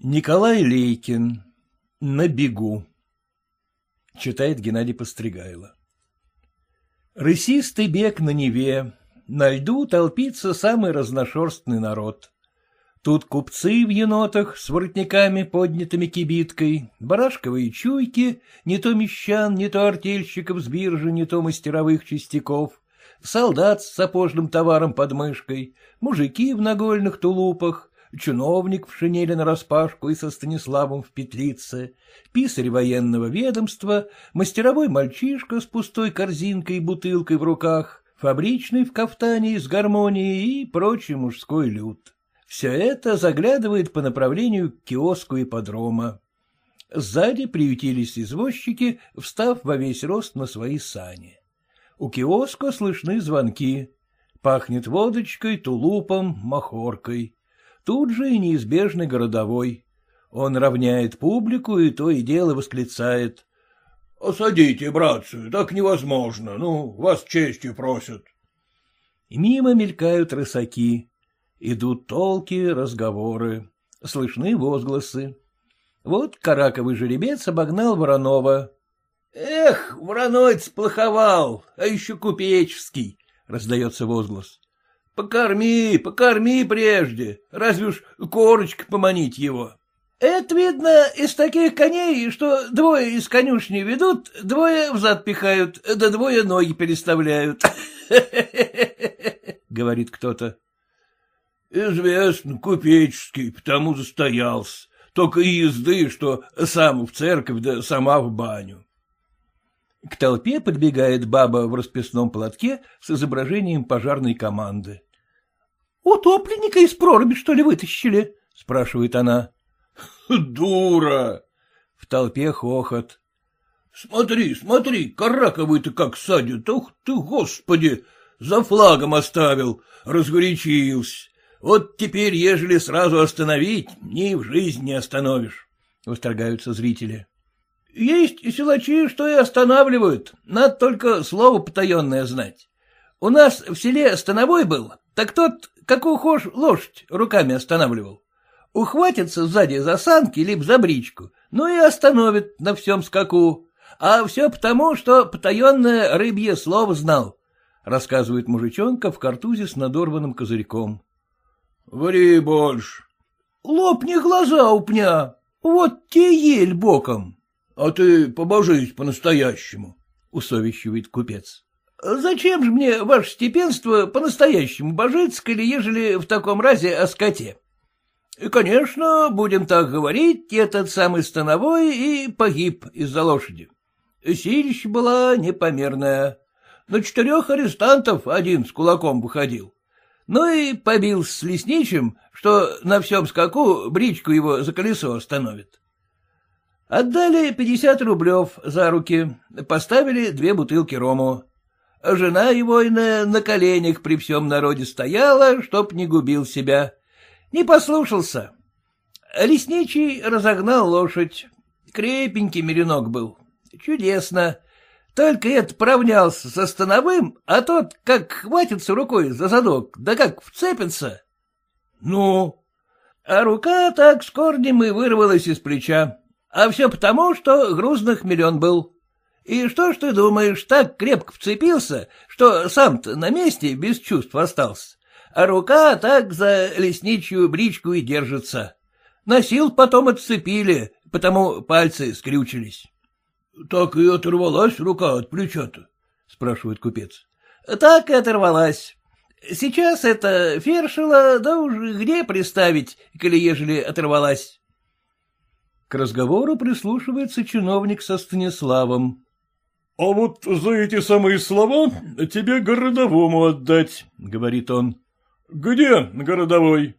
Николай Лейкин. На бегу. Читает Геннадий Постригайло. Рысистый бег на Неве. На льду толпится самый разношерстный народ. Тут купцы в енотах с воротниками, поднятыми кибиткой, барашковые чуйки, не то мещан, не то артельщиков с биржи, не то мастеровых частяков, солдат с сапожным товаром под мышкой, мужики в нагольных тулупах, чиновник в шинели нараспашку и со Станиславом в петлице, писарь военного ведомства, мастеровой мальчишка с пустой корзинкой и бутылкой в руках, фабричный в кафтане с гармонией и прочий мужской люд. Все это заглядывает по направлению к киоску ипподрома. Сзади приютились извозчики, встав во весь рост на свои сани. У киоска слышны звонки. Пахнет водочкой, тулупом, махоркой. Тут же и неизбежный городовой. Он равняет публику и то и дело восклицает. — Осадите, братцы, так невозможно, ну, вас честью просят. Мимо мелькают рысаки. Идут толки, разговоры. Слышны возгласы. Вот караковый жеребец обогнал Воронова. — Эх, Вороновец плоховал, а еще купеческий, — раздается возглас. Покорми, покорми прежде, разве уж корочка поманить его. Это видно из таких коней, что двое из конюшни ведут, двое взад пихают, да двое ноги переставляют. — говорит кто-то. — Известно, купеческий, потому застоялся. Только и езды, что сам в церковь, да сама в баню. К толпе подбегает баба в расписном платке с изображением пожарной команды. Утопленника из проруби, что ли, вытащили? — спрашивает она. — Дура! В толпе хохот. — Смотри, смотри, караковый-то как садит, ух ты, господи! За флагом оставил, разгорячился. Вот теперь, ежели сразу остановить, ни в жизнь не остановишь, — восторгаются зрители. — Есть силачи, что и останавливают, надо только слово потаенное знать. У нас в селе становой был, так тот как ухож лошадь руками останавливал. Ухватится сзади за санки либо за бричку, ну и остановит на всем скаку. А все потому, что потаенное рыбье слово знал, — рассказывает мужичонка в картузе с надорванным козырьком. — Ври больше. — Лопни глаза у пня, вот те ель боком. — А ты побожись по-настоящему, — усовещивает купец. — Зачем же мне, ваше степенство, по-настоящему божиться, или ежели в таком разе о скоте? И, конечно, будем так говорить, этот самый становой и погиб из-за лошади. Силища была непомерная. На четырех арестантов один с кулаком выходил. Ну и побил с лесничим, что на всем скаку бричку его за колесо остановит. Отдали пятьдесят рублев за руки, поставили две бутылки рому. Жена его иная на коленях при всем народе стояла, чтоб не губил себя. Не послушался. Лесничий разогнал лошадь. Крепенький меренок был. Чудесно. Только это провнялся со становым, а тот как хватится рукой за задок, да как вцепится. Ну? А рука так с корнем и вырвалась из плеча. А все потому, что грузных миллион был. И что ж ты думаешь, так крепко вцепился, что сам-то на месте без чувств остался, а рука так за лесничью бричку и держится. Носил потом отцепили, потому пальцы скрючились. — Так и оторвалась рука от плеча-то? — спрашивает купец. — Так и оторвалась. Сейчас это фершила, да уж где приставить, коли ежели оторвалась. К разговору прислушивается чиновник со Станиславом. — А вот за эти самые слова тебе городовому отдать, — говорит он. — Где городовой?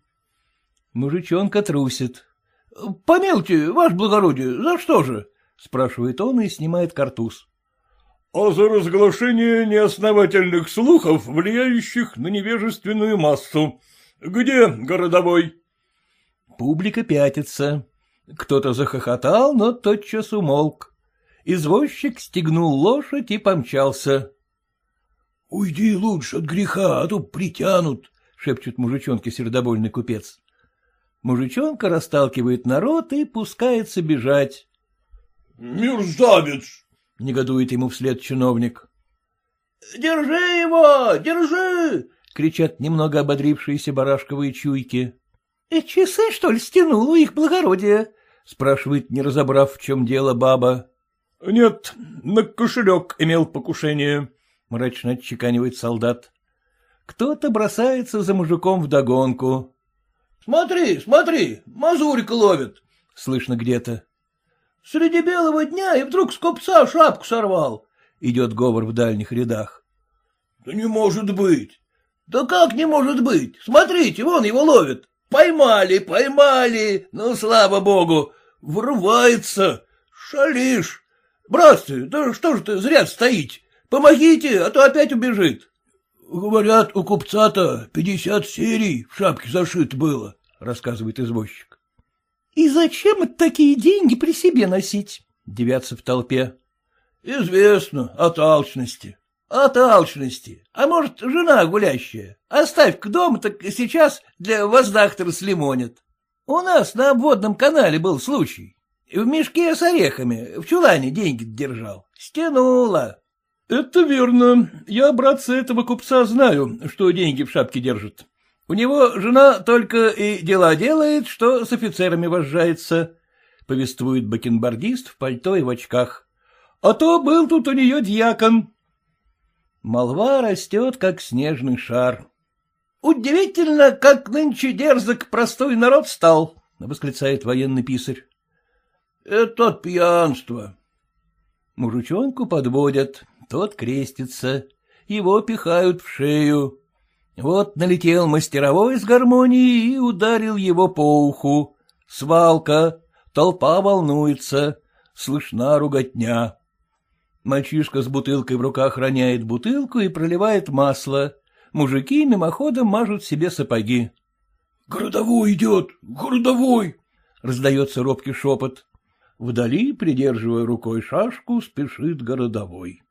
Мужичонка трусит. — Помилуйте, ваше благородие, за что же? — спрашивает он и снимает картуз. — А за разглашение неосновательных слухов, влияющих на невежественную массу. Где городовой? Публика пятится. Кто-то захохотал, но тотчас умолк. Извозчик стегнул лошадь и помчался. — Уйди лучше от греха, а то притянут, — шепчет мужичонке сердобольный купец. Мужичонка расталкивает народ и пускается бежать. — Мерзавец! — негодует ему вслед чиновник. — Держи его, держи! — кричат немного ободрившиеся барашковые чуйки. — Часы, что ли, стянул у их благородия? — спрашивает, не разобрав, в чем дело баба. — Нет, на кошелек имел покушение, — мрачно отчеканивает солдат. Кто-то бросается за мужиком вдогонку. — Смотри, смотри, мазурик ловит, — слышно где-то. — Среди белого дня и вдруг с купца шапку сорвал. Идет говор в дальних рядах. — Да не может быть. — Да как не может быть? Смотрите, вон его ловит. Поймали, поймали, ну, слава богу, врывается, шалишь. Братцы, да что ж ты зря стоите? Помогите, а то опять убежит. Говорят, у купца-то пятьдесят серий в шапке зашит было, рассказывает извозчик. — И зачем это такие деньги при себе носить? — девятся в толпе. — Известно, от алчности. От алчности. А может, жена гулящая. Оставь-ка дома, так сейчас для воздахтера слимонит. У нас на обводном канале был случай. В мешке с орехами в чулане деньги держал. Стянула. — Это верно. Я, братца, этого купца знаю, что деньги в шапке держит. У него жена только и дела делает, что с офицерами вожжается, — повествует бакенбардист в пальто и в очках. — А то был тут у нее дьякон. Молва растет, как снежный шар. — Удивительно, как нынче дерзок простой народ стал, — восклицает военный писарь. — Это от пьянства. Мужичонку подводят, тот крестится, его пихают в шею. Вот налетел мастеровой с гармонией и ударил его по уху. Свалка, толпа волнуется, слышна руготня. Мальчишка с бутылкой в руках роняет бутылку и проливает масло. Мужики мимоходом мажут себе сапоги. — Городовой идет, городовой! — раздается робкий шепот. Вдали, придерживая рукой шашку, спешит городовой.